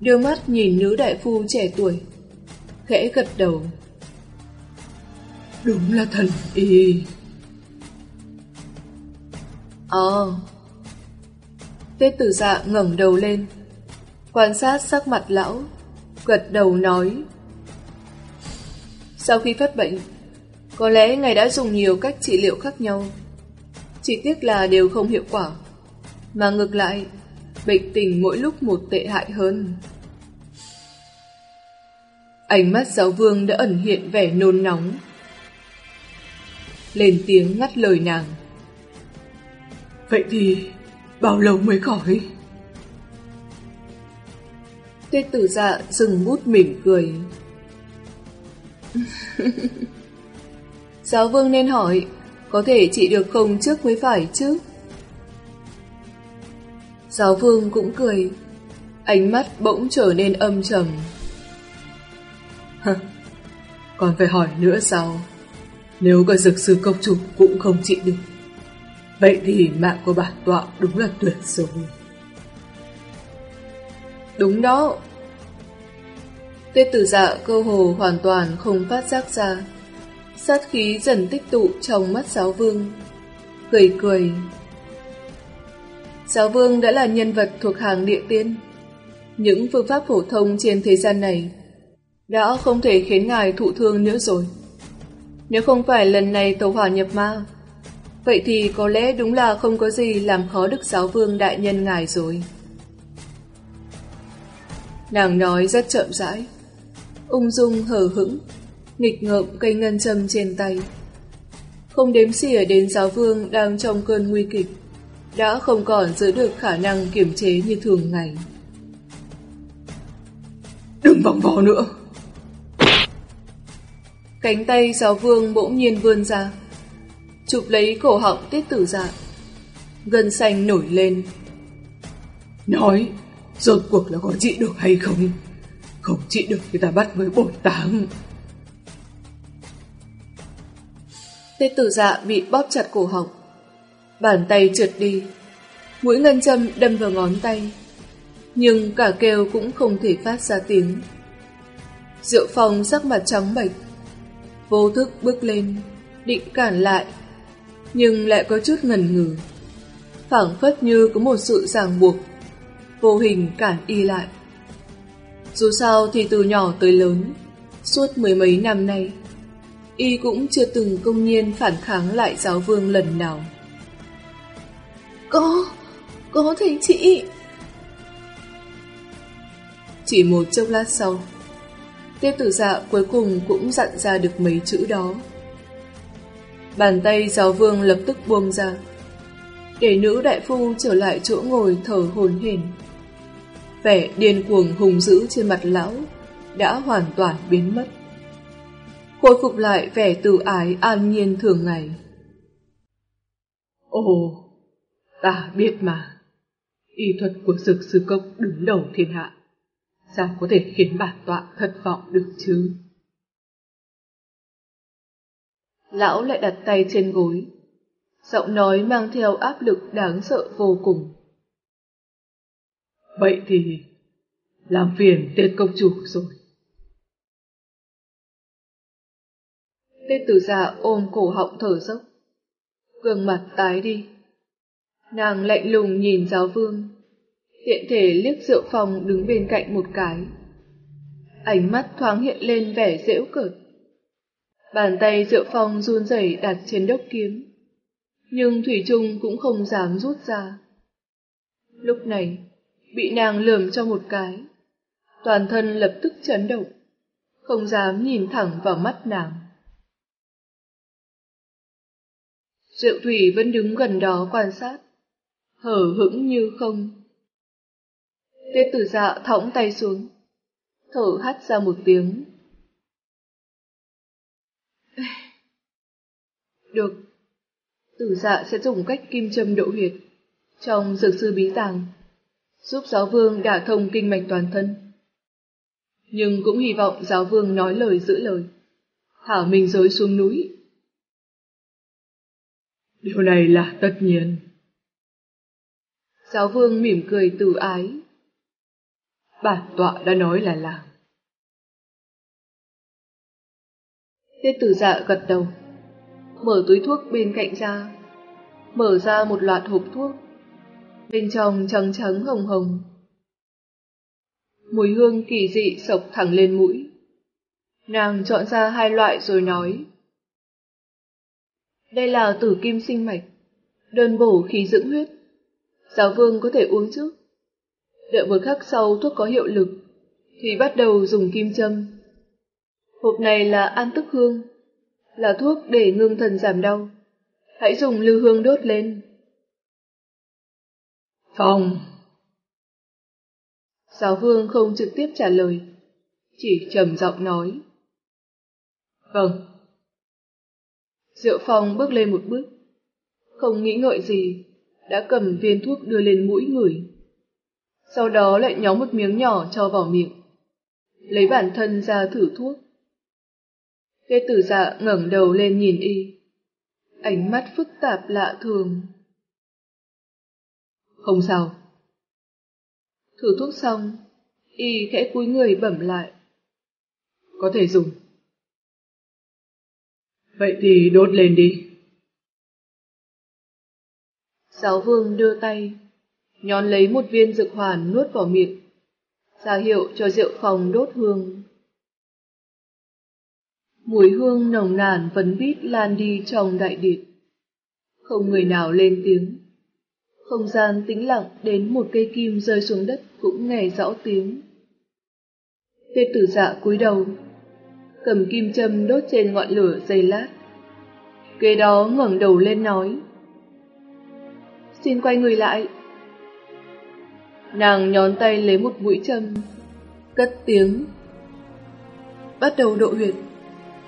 Đưa mắt nhìn nữ đại phu trẻ tuổi. Khẽ gật đầu. Đúng là thần y. Ờ. Tết tử dạ ngẩng đầu lên. Quan sát sắc mặt lão. Gật đầu nói. Sau khi phát bệnh, có lẽ ngài đã dùng nhiều cách trị liệu khác nhau. Chỉ tiếc là đều không hiệu quả. Mà ngược lại, bệnh tình mỗi lúc một tệ hại hơn. Ánh mắt giáo vương đã ẩn hiện vẻ nôn nóng. Lên tiếng ngắt lời nàng. Vậy thì bao lâu mới khỏi? Tết tử dạ dừng bút mỉm cười. Giáo vương nên hỏi, có thể trị được không trước mới phải chứ? Giáo vương cũng cười, ánh mắt bỗng trở nên âm trầm. Còn phải hỏi nữa sao? Nếu có dược sư công chủ cũng không trị được, vậy thì mạng của bản tọa đúng là tuyệt rồi. Đúng đó. Tết tử dạ cơ hồ hoàn toàn không phát giác ra sát khí dần tích tụ trong mắt giáo vương. Cười cười. Giáo vương đã là nhân vật thuộc hàng địa tiên. Những phương pháp phổ thông trên thế gian này đã không thể khiến ngài thụ thương nữa rồi. Nếu không phải lần này tàu hỏa nhập ma, vậy thì có lẽ đúng là không có gì làm khó được giáo vương đại nhân ngài rồi. Nàng nói rất chậm rãi, ung dung hờ hững, nghịch ngợm cây ngân châm trên tay. Không đếm xỉa đến giáo vương đang trong cơn nguy kịch, đã không còn giữ được khả năng kiểm chế như thường ngày. Đừng vòng vò nữa! Cánh tay giáo vương bỗng nhiên vươn ra, chụp lấy cổ họng tiết tử dạ. Gân xanh nổi lên. Nói, rốt cuộc là có trị được hay không? Không trị được thì ta bắt với bổn táng. Tê tử dạ bị bóp chặt cổ họng. Bàn tay trượt đi. Mũi ngân châm đâm vào ngón tay. Nhưng cả kêu cũng không thể phát ra tiếng. Diệu phong sắc mặt trắng bệch. Vô thức bước lên, định cản lại. nhưng lại có chút ngần ngừ. phảng phất như có một sự ràng buộc, vô hình cản y lại. Dù sao thì từ nhỏ tới lớn, suốt mười mấy năm nay, y cũng chưa từng công nhiên phản kháng lại giáo vương lần nào. Có, có thầy chị. Chỉ một chốc lát sau, Tiêu tử dạ cuối cùng cũng dặn ra được mấy chữ đó. Bàn tay giáo vương lập tức buông ra, để nữ đại phu trở lại chỗ ngồi thở hồn hển. Vẻ điên cuồng hùng dữ trên mặt lão đã hoàn toàn biến mất. Khôi phục lại vẻ tự ái an nhiên thường ngày. Ồ, ta biết mà, y thuật của dược sư cốc đứng đầu thiên hạ. Sao có thể khiến bản tọa thất vọng được chứ? Lão lại đặt tay trên gối, giọng nói mang theo áp lực đáng sợ vô cùng. Vậy thì làm phiền tên công chủ rồi. Tên tử giả ôm cổ họng thở dốc, gương mặt tái đi. Nàng lạnh lùng nhìn giáo vương, tiện thể liếc rượu phòng đứng bên cạnh một cái. Ánh mắt thoáng hiện lên vẻ dễu cợt. Bàn tay rượu phong run rẩy đặt trên đốc kiếm, nhưng Thủy Trung cũng không dám rút ra. Lúc này, bị nàng lườm cho một cái, toàn thân lập tức chấn động, không dám nhìn thẳng vào mắt nàng. Diệu Thủy vẫn đứng gần đó quan sát, hở hững như không. Tiết tử dạ thõng tay xuống, thở hắt ra một tiếng. *sighs* Được, tử dạ sẽ dùng cách kim châm độ huyệt trong dược sư bí tàng, giúp giáo vương đả thông kinh mạch toàn thân. Nhưng cũng hy vọng giáo vương nói lời giữ lời, thả mình rơi xuống núi. Điều này là tất nhiên. Giáo vương mỉm cười từ ái. Bản tọa đã nói là làm. Tiết tử dạ gật đầu, mở túi thuốc bên cạnh ra, mở ra một loạt hộp thuốc. Bên trong trắng trắng hồng hồng. Mùi hương kỳ dị sộc thẳng lên mũi. Nàng chọn ra hai loại rồi nói. Đây là tử kim sinh mạch, đơn bổ khí dưỡng huyết. Giáo vương có thể uống trước. Đợi một khắc sau thuốc có hiệu lực, thì bắt đầu dùng kim châm. Hộp này là an tức hương, là thuốc để ngưng thần giảm đau. Hãy dùng lưu hương đốt lên. Phòng. Giáo vương không trực tiếp trả lời, chỉ trầm giọng nói. Vâng. Diệu Phong bước lên một bước, không nghĩ ngợi gì, đã cầm viên thuốc đưa lên mũi người. Sau đó lại nhóm một miếng nhỏ cho vào miệng, lấy bản thân ra thử thuốc. Lê tử dạ ngẩng đầu lên nhìn y, ánh mắt phức tạp lạ thường. Không sao. Thử thuốc xong, y khẽ cúi người bẩm lại. Có thể dùng. Vậy thì đốt lên đi. Giáo vương đưa tay, nhón lấy một viên dược hoàn nuốt vào miệng, ra hiệu cho rượu phòng đốt hương. Mùi hương nồng nàn vấn vít lan đi trong đại điện. Không người nào lên tiếng. Không gian tĩnh lặng đến một cây kim rơi xuống đất cũng nghe rõ tiếng. Tê tử dạ cúi đầu, cầm kim châm đốt trên ngọn lửa dày lát. Kế đó ngẩng đầu lên nói. Xin quay người lại. Nàng nhón tay lấy một mũi châm, cất tiếng. Bắt đầu độ huyệt.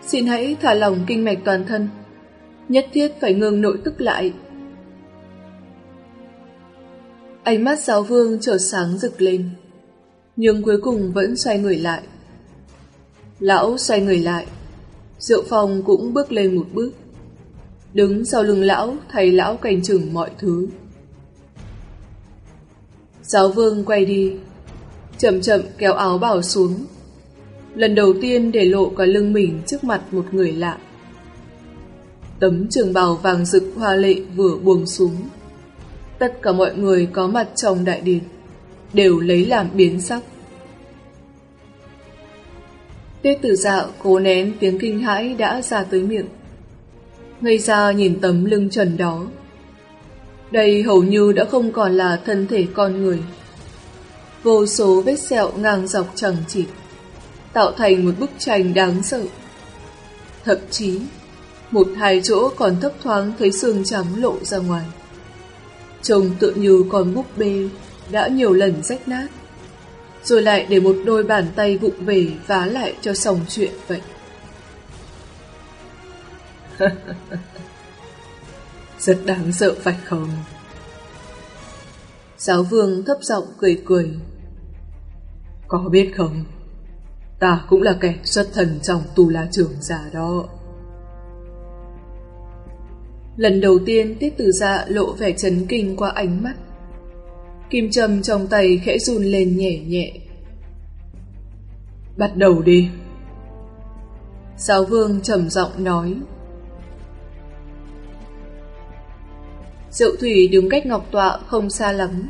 Xin hãy thả lỏng kinh mạch toàn thân. Nhất thiết phải ngừng nội tức lại. Ánh mắt giáo vương trở sáng rực lên, nhưng cuối cùng vẫn xoay người lại. Lão xoay người lại, Diệu Phong cũng bước lên một bước. Đứng sau lưng lão, thầy lão canh chừng mọi thứ. Giáo vương quay đi, chậm chậm kéo áo bảo xuống. Lần đầu tiên để lộ cả lưng mình trước mặt một người lạ. Tấm trường bào vàng rực hoa lệ vừa buông xuống. Tất cả mọi người có mặt trong đại điện đều lấy làm biến sắc. Tiết tử dạo cố nén tiếng kinh hãi đã ra tới miệng. Ngây ra nhìn tấm lưng trần đó. Đây hầu như đã không còn là thân thể con người. Vô số vết sẹo ngang dọc chẳng chịt, tạo thành một bức tranh đáng sợ. Thậm chí, một hai chỗ còn thấp thoáng thấy xương trắng lộ ra ngoài. Trông tự như con búp bê đã nhiều lần rách nát rồi lại để một đôi bàn tay vụng về vá lại cho xong chuyện vậy. *laughs* Rất đáng sợ phải không? Giáo vương thấp giọng cười cười. Có biết không, ta cũng là kẻ xuất thần trong tù la trưởng giả đó. Lần đầu tiên tiết tử dạ lộ vẻ chấn kinh qua ánh mắt. Kim châm trong tay khẽ run lên nhẹ nhẹ. Bắt đầu đi. Giáo vương trầm giọng nói. Diệu thủy đứng cách ngọc tọa không xa lắm,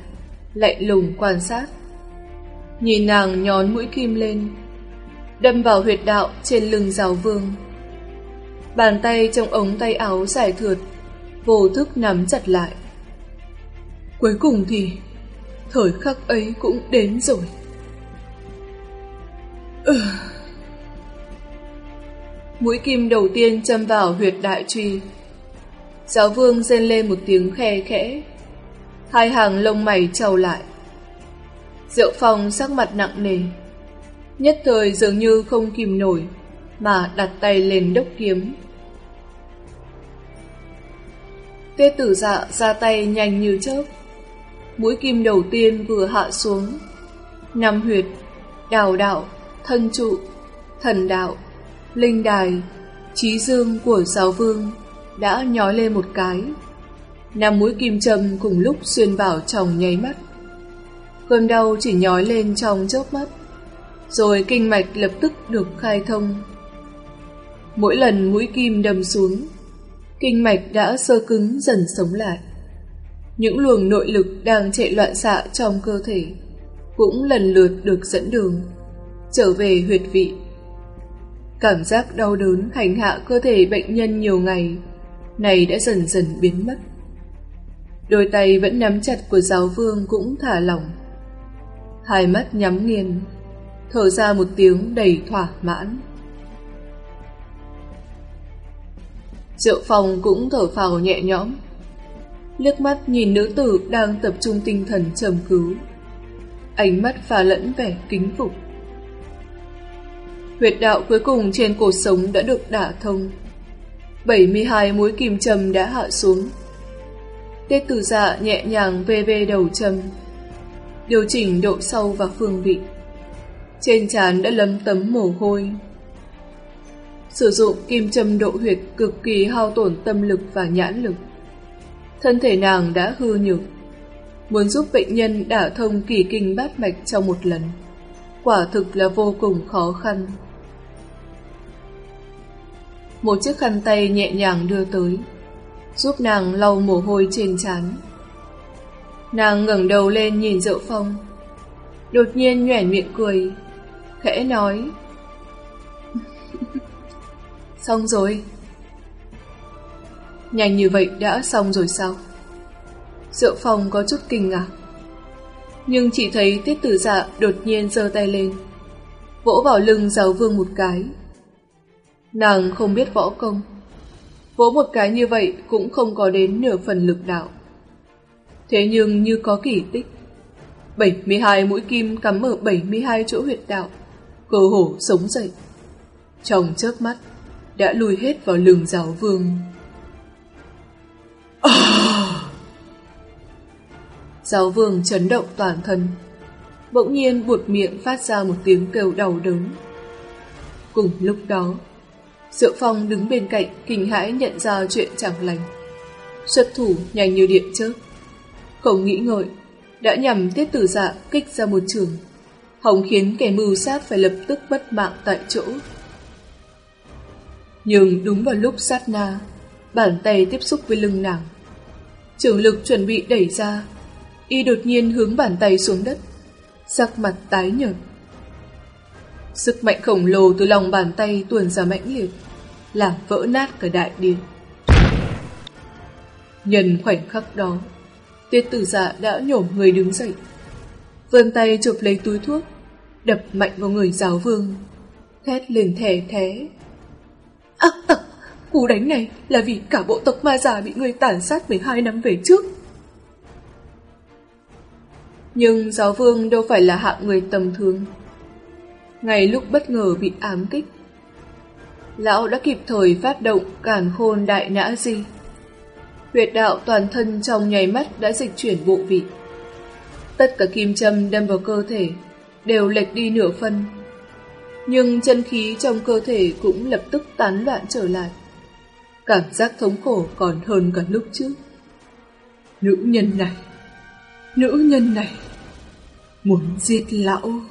lạnh lùng quan sát. Nhìn nàng nhón mũi kim lên, đâm vào huyệt đạo trên lưng giáo vương. Bàn tay trong ống tay áo dài thượt, vô thức nắm chặt lại. Cuối cùng thì thời khắc ấy cũng đến rồi. Ừ. Mũi kim đầu tiên châm vào huyệt đại truy. Giáo vương rên lên một tiếng khe khẽ. Hai hàng lông mày trầu lại. Diệu phong sắc mặt nặng nề. Nhất thời dường như không kìm nổi, mà đặt tay lên đốc kiếm. Tê tử dạ ra tay nhanh như chớp. Mũi kim đầu tiên vừa hạ xuống. Năm huyệt, đào đạo, thân trụ, thần đạo, linh đài, trí dương của giáo vương đã nhói lên một cái. Năm mũi kim châm cùng lúc xuyên vào trong nháy mắt. Cơn đau chỉ nhói lên trong chớp mắt, rồi kinh mạch lập tức được khai thông. Mỗi lần mũi kim đâm xuống, kinh mạch đã sơ cứng dần sống lại. Những luồng nội lực đang chạy loạn xạ trong cơ thể cũng lần lượt được dẫn đường, trở về huyệt vị. Cảm giác đau đớn hành hạ cơ thể bệnh nhân nhiều ngày, này đã dần dần biến mất. Đôi tay vẫn nắm chặt của giáo vương cũng thả lỏng. Hai mắt nhắm nghiền, thở ra một tiếng đầy thỏa mãn. Triệu phòng cũng thở phào nhẹ nhõm, liếc mắt nhìn nữ tử đang tập trung tinh thần trầm cứu. Ánh mắt pha lẫn vẻ kính phục. Huyệt đạo cuối cùng trên cổ sống đã được đả thông. 72 mũi kim châm đã hạ xuống. Tết tử dạ nhẹ nhàng vê vê đầu châm, điều chỉnh độ sâu và phương vị. Trên trán đã lấm tấm mồ hôi. Sử dụng kim châm độ huyệt cực kỳ hao tổn tâm lực và nhãn lực. Thân thể nàng đã hư nhược. Muốn giúp bệnh nhân đả thông kỳ kinh bát mạch trong một lần. Quả thực là vô cùng khó khăn. Một chiếc khăn tay nhẹ nhàng đưa tới, giúp nàng lau mồ hôi trên trán. Nàng ngẩng đầu lên nhìn Diệu Phong, đột nhiên nhoẻn miệng cười, khẽ nói: *laughs* "Xong rồi." Nhanh như vậy đã xong rồi sao? Diệu Phong có chút kinh ngạc. Nhưng chỉ thấy tiết tử dạ đột nhiên giơ tay lên, vỗ vào lưng giáo vương một cái. Nàng không biết võ công. Vỗ một cái như vậy cũng không có đến nửa phần lực đạo. Thế nhưng như có kỳ tích, 72 mũi kim cắm ở 72 chỗ huyệt đạo, cơ hồ sống dậy. Trong chớp mắt, đã lùi hết vào lưng giáo vương. À! Giáo vương chấn động toàn thân, bỗng nhiên buột miệng phát ra một tiếng kêu đau đớn. Cùng lúc đó, Diệu Phong đứng bên cạnh kinh hãi nhận ra chuyện chẳng lành. Xuất thủ nhanh như điện chớp. Không nghĩ ngợi, đã nhằm tiết tử dạ kích ra một trường, hồng khiến kẻ mưu sát phải lập tức bất mạng tại chỗ. Nhưng đúng vào lúc sát na, bàn tay tiếp xúc với lưng nàng. Trường lực chuẩn bị đẩy ra, y đột nhiên hướng bàn tay xuống đất, sắc mặt tái nhợt. Sức mạnh khổng lồ từ lòng bàn tay tuôn ra mãnh liệt, làm vỡ nát cả đại điện. Nhân khoảnh khắc đó, tiết tử giả đã nhổm người đứng dậy, vươn tay chụp lấy túi thuốc, đập mạnh vào người giáo vương, thét lên thè thé. Ác tặc, cú đánh này là vì cả bộ tộc ma già bị người tàn sát 12 năm về trước. Nhưng giáo vương đâu phải là hạng người tầm thường. Ngay lúc bất ngờ bị ám kích, lão đã kịp thời phát động càn khôn đại nã di. Huyệt đạo toàn thân trong nháy mắt đã dịch chuyển bộ vị. Tất cả kim châm đâm vào cơ thể đều lệch đi nửa phân. Nhưng chân khí trong cơ thể cũng lập tức tán loạn trở lại. Cảm giác thống khổ còn hơn cả lúc trước. Nữ nhân này, nữ nhân này, muốn giết lão.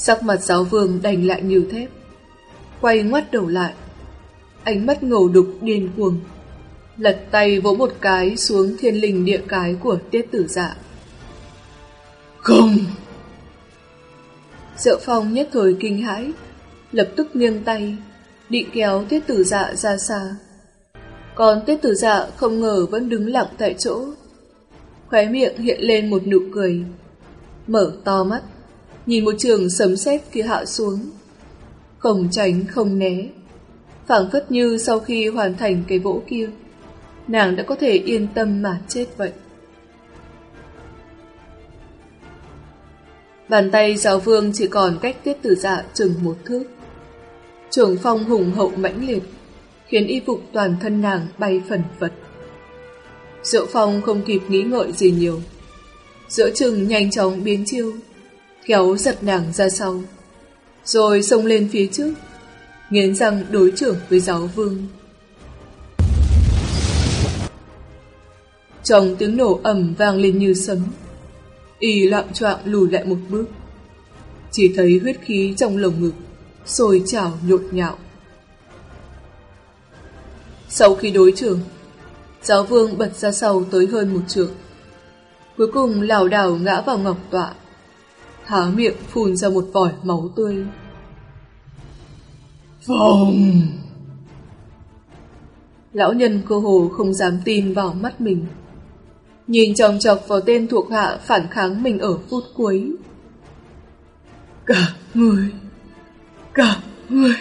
Sắc mặt giáo vương đành lại như thép, quay ngoắt đầu lại, ánh mắt ngầu đục điên cuồng, lật tay vỗ một cái xuống thiên linh địa cái của tiết tử dạ. Không! Diệu phong nhất thời kinh hãi, lập tức nghiêng tay, định kéo tiết tử dạ ra xa. Còn tiết tử dạ không ngờ vẫn đứng lặng tại chỗ. Khóe miệng hiện lên một nụ cười, mở to mắt, nhìn một trường sấm sét kia hạ xuống. Không tránh không né, phảng phất như sau khi hoàn thành cái vỗ kia, nàng đã có thể yên tâm mà chết vậy. Bàn tay giáo vương chỉ còn cách tiết tử dạ chừng một thước. Trường phong hùng hậu mãnh liệt, khiến y phục toàn thân nàng bay phần phật. Diệu phong không kịp nghĩ ngợi gì nhiều. Giữa chừng nhanh chóng biến chiêu, kéo giật nàng ra sau, rồi xông lên phía trước, nghiến răng đối trưởng với giáo vương. Trong tiếng nổ ầm vang lên như sấm, y loạn choạng lùi lại một bước. Chỉ thấy huyết khí trong lồng ngực sôi trào nhộn nhạo. Sau khi đối trưởng, giáo vương bật ra sau tới hơn một trượng. Cuối cùng lảo đảo ngã vào ngọc tọa, há miệng phun ra một vòi máu tươi. Phòng! Lão nhân cơ hồ không dám tin vào mắt mình. Nhìn chòng chọc vào tên thuộc hạ phản kháng mình ở phút cuối. Cả người! Cả người!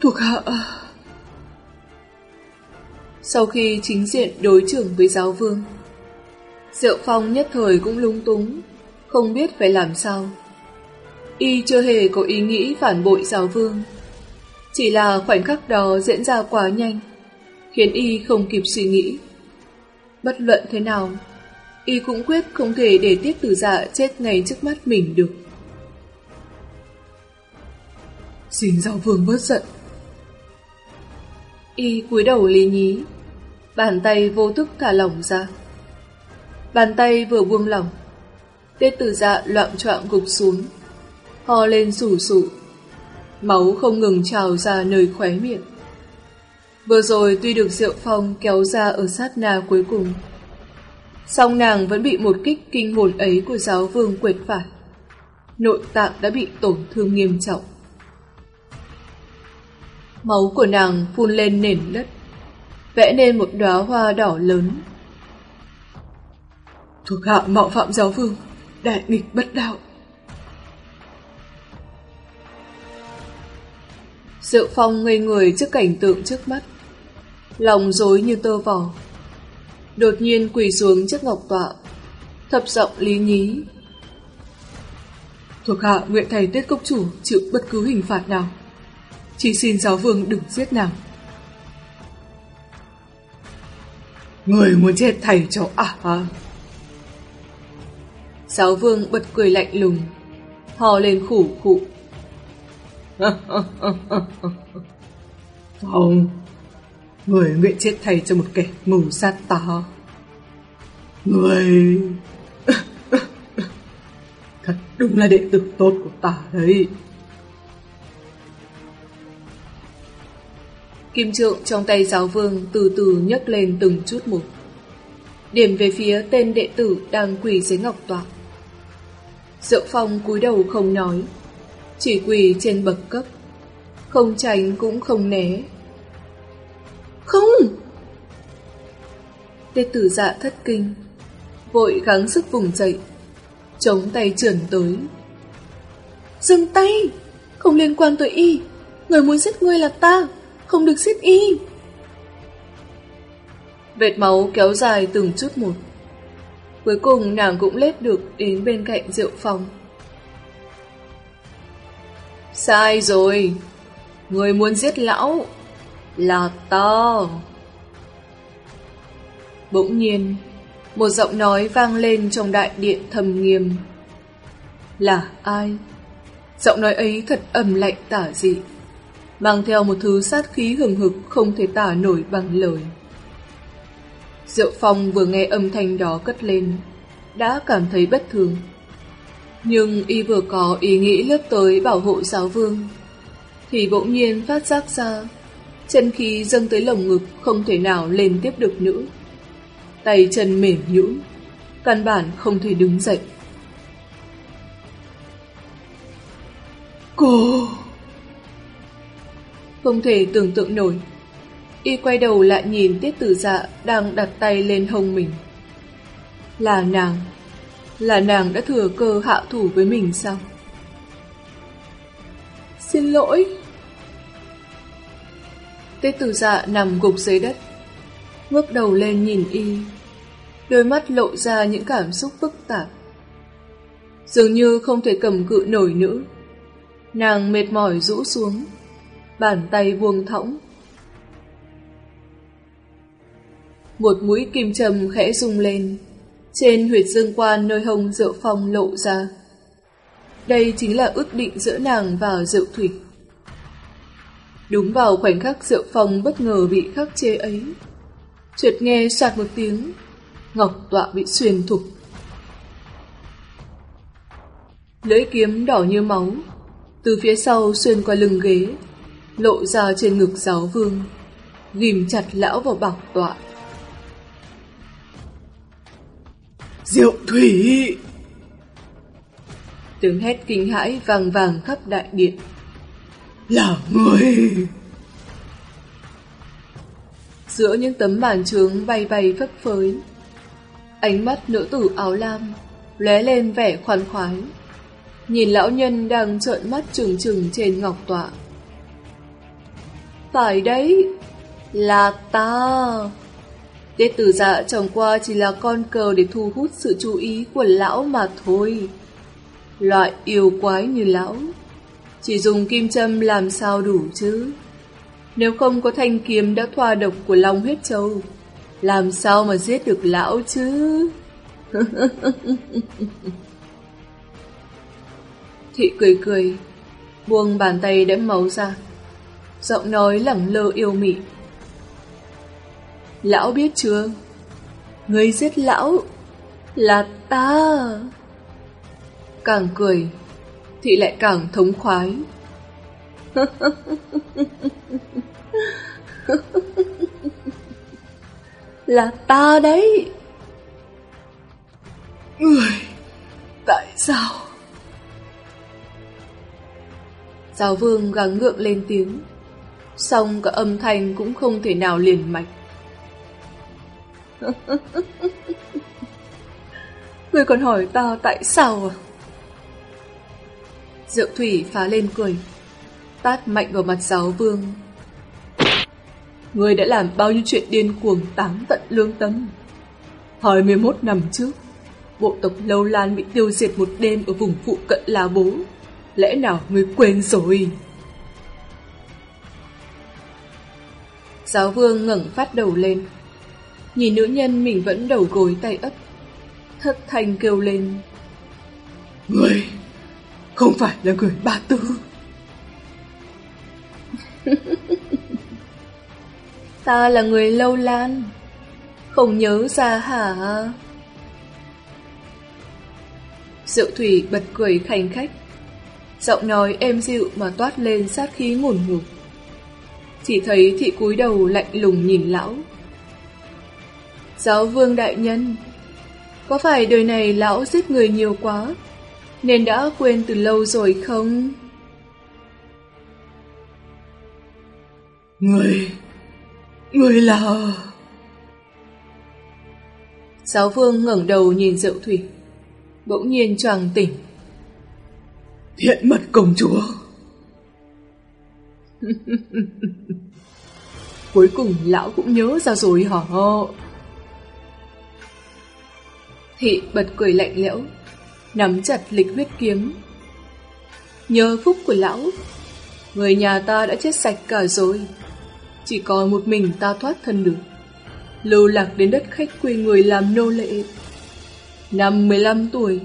Thuộc hạ... Sau khi chính diện đối trưởng với giáo vương, Diệu Phong nhất thời cũng lung túng, không biết phải làm sao. Y chưa hề có ý nghĩ phản bội giáo vương, chỉ là khoảnh khắc đó diễn ra quá nhanh, khiến Y không kịp suy nghĩ. Bất luận thế nào, Y cũng quyết không thể để tiết tử dạ chết ngay trước mắt mình được. Xin giáo vương bớt giận. Y cúi đầu lý nhí, bàn tay vô thức thả lỏng ra. Bàn tay vừa buông lỏng, tiết tử dạ loạn trọng gục xuống, ho lên sủ sụ. Máu không ngừng trào ra nơi khóe miệng. Vừa rồi tuy được Diệu Phong kéo ra ở sát na cuối cùng, song nàng vẫn bị một kích kinh hồn ấy của giáo vương quệt phải. Nội tạng đã bị tổn thương nghiêm trọng. Máu của nàng phun lên nền đất, vẽ nên một đóa hoa đỏ lớn. Thuộc hạ mạo phạm giáo vương, đại nghịch bất đạo. dự Phong ngây người trước cảnh tượng trước mắt, lòng dối như tơ vò. Đột nhiên quỳ xuống trước ngọc tọa, thập giọng lý nhí. Thuộc hạ nguyện thầy tiết cốc chủ chịu bất cứ hình phạt nào. Chỉ xin giáo vương đừng giết nàng. Người muốn chết thầy cho à à. Giáo vương bật cười lạnh lùng, hò lên khủ khụ. *laughs* Không, người nguyện chết thầy cho một kẻ mù sát ta. Người... *laughs* Thật đúng là đệ tử tốt của ta đấy. Kim trượng trong tay giáo vương từ từ nhấc lên từng chút một. Điểm về phía tên đệ tử đang quỳ dưới ngọc tọa. Diệu Phong cúi đầu không nói, chỉ quỳ trên bậc cấp, không tránh cũng không né. Không! Đệ tử dạ thất kinh, vội gắng sức vùng dậy, chống tay trườn tới. Dừng tay! Không liên quan tới y, người muốn giết ngươi là ta, không được giết y. Vệt máu kéo dài từng chút một. Cuối cùng nàng cũng lết được đến bên cạnh Diệu Phong. Sai rồi, người muốn giết lão là ta. Bỗng nhiên, một giọng nói vang lên trong đại điện thầm nghiêm. Là ai? Giọng nói ấy thật ẩm lạnh tả dị, mang theo một thứ sát khí hừng hực không thể tả nổi bằng lời. Diệu Phong vừa nghe âm thanh đó cất lên, đã cảm thấy bất thường. Nhưng y vừa có ý nghĩ lướt tới bảo hộ giáo vương, thì bỗng nhiên phát giác ra, chân khí dâng tới lồng ngực không thể nào lên tiếp được nữa. Tay chân mềm nhũn, căn bản không thể đứng dậy. Cô... Không thể tưởng tượng nổi. Y quay đầu lại nhìn tiết tử dạ đang đặt tay lên hông mình. Là nàng. Là nàng đã thừa cơ hạ thủ với mình sao? Xin lỗi. Tiết tử dạ nằm gục dưới đất. Ngước đầu lên nhìn y. Đôi mắt lộ ra những cảm xúc phức tạp. Dường như không thể cầm cự nổi nữa. Nàng mệt mỏi rũ xuống, bàn tay buông thõng. Một mũi kim châm khẽ rung lên, trên huyệt dương quan nơi hông Diệu Phong lộ ra. Đây chính là ước định giữa nàng và Diệu Thủy. Đúng vào khoảnh khắc Diệu Phong bất ngờ bị khắc chế ấy, trượt nghe sạt một tiếng, ngọc tọa bị xuyên thủng. Lưỡi kiếm đỏ như máu, từ phía sau xuyên qua lưng ghế, lộ ra trên ngực giáo vương, ghim chặt lão vào bảo tọa. Diệu Thủy! Tiếng hét kinh hãi vang vàng khắp đại điện. Là người! Giữa những tấm bàn trướng bay bay phấp phới, ánh mắt nữ tử áo lam lóe lên vẻ khoan khoái. Nhìn lão nhân đang trợn mắt trừng trừng trên ngọc tọa. Phải đấy, là ta. Đệ tử dạ chẳng qua chỉ là con cờ để thu hút sự chú ý của lão mà thôi. Loại yêu quái như lão, chỉ dùng kim châm làm sao đủ chứ. Nếu không có thanh kiếm đã thoa độc của Long huyết châu, làm sao mà giết được lão chứ? *laughs* Thị cười cười, buông bàn tay đẫm máu ra. Giọng nói lẳng lơ yêu mị. Lão biết chưa? Người giết lão là ta. Càng cười, thị lại càng thống khoái. *laughs* là ta đấy. Người, tại sao? Giáo vương gắng ngượng lên tiếng, xong cả âm thanh cũng không thể nào liền mạch. Người còn hỏi ta tại sao à? Diệu thủy phá lên cười, tát mạnh vào mặt giáo vương. Người đã làm bao nhiêu chuyện điên cuồng táng tận lương tâm. 21 năm trước, bộ tộc Lâu Lan bị tiêu diệt một đêm ở vùng phụ cận là bố. Lẽ nào người quên rồi? Giáo vương ngẩng phát đầu lên. Nhìn nữ nhân mình vẫn đầu gối tay ấp. Thất thanh kêu lên. Người không phải là người ba tư. *laughs* Ta là người lâu lan. Không nhớ ra hả? Diệu thủy bật cười khanh khách giọng nói êm dịu mà toát lên sát khí ngùn ngụt. Chỉ thấy thị cúi đầu lạnh lùng nhìn lão. Giáo vương đại nhân, có phải đời này lão giết người nhiều quá, nên đã quên từ lâu rồi không? Người... Người là... Giáo vương ngẩng đầu nhìn Diệu Thủy, bỗng nhiên choàng tỉnh. Thiện mật công chúa. *laughs* Cuối cùng lão cũng nhớ ra rồi hả? Thị bật cười lạnh lẽo, nắm chặt lịch huyết kiếm. Nhờ phúc của lão, người nhà ta đã chết sạch cả rồi. Chỉ còn một mình ta thoát thân được. Lưu lạc đến đất khách quê người làm nô lệ. Năm 15 tuổi,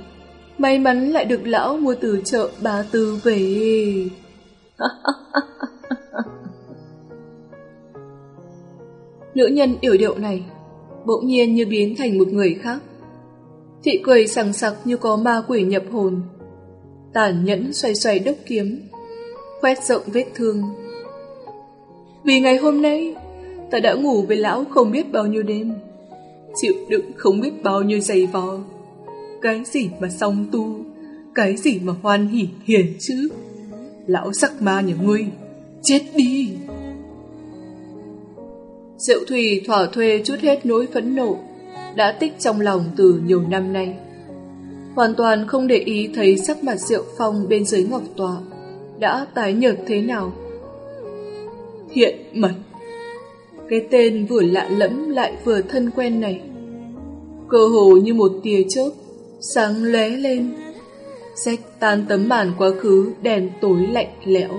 may mắn lại được lão mua từ chợ bà tư về. *laughs* Nữ nhân yểu điệu này bỗng nhiên như biến thành một người khác. Thị cười sằng sặc như có ma quỷ nhập hồn. Tàn nhẫn xoay xoay đốc kiếm, khoét rộng vết thương. Vì ngày hôm nay, ta đã ngủ với lão không biết bao nhiêu đêm, chịu đựng không biết bao nhiêu giày vò. Cái gì mà song tu, cái gì mà hoan hỉ hiền chứ. Lão sắc ma nhà ngươi, chết đi! Diệu Thùy thỏa thuê chút hết nỗi phẫn nộ đã tích trong lòng từ nhiều năm nay. Hoàn toàn không để ý thấy sắc mặt Diệu Phong bên dưới ngọc tọa đã tái nhợt thế nào. Hiện mật Cái tên vừa lạ lẫm lại vừa thân quen này Cơ hồ như một tia chớp Sáng lóe lên Rách tan tấm màn quá khứ đèn tối lạnh lẽo